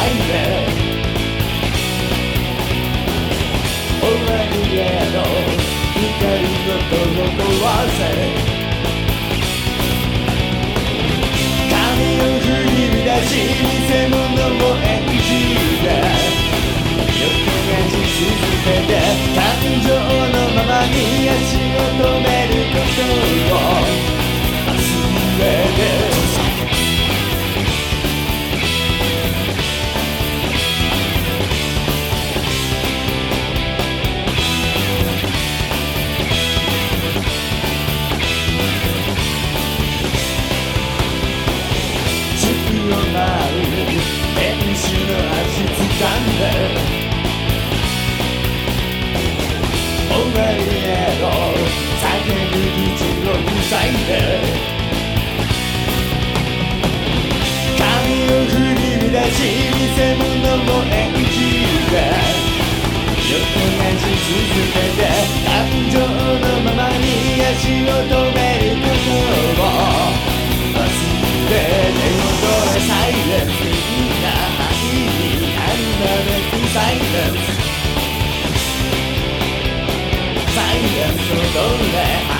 ないで俺にへの光のとのわせ髪を振り乱し偽物を演じて横がじ続けて感情のままに足を止めない天使の足つかんで」「お前へと叫ぶ道を塞いで」「髪を振り乱し偽物を演じて横がし続け silence Silence will go there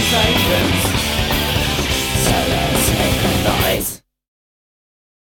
silence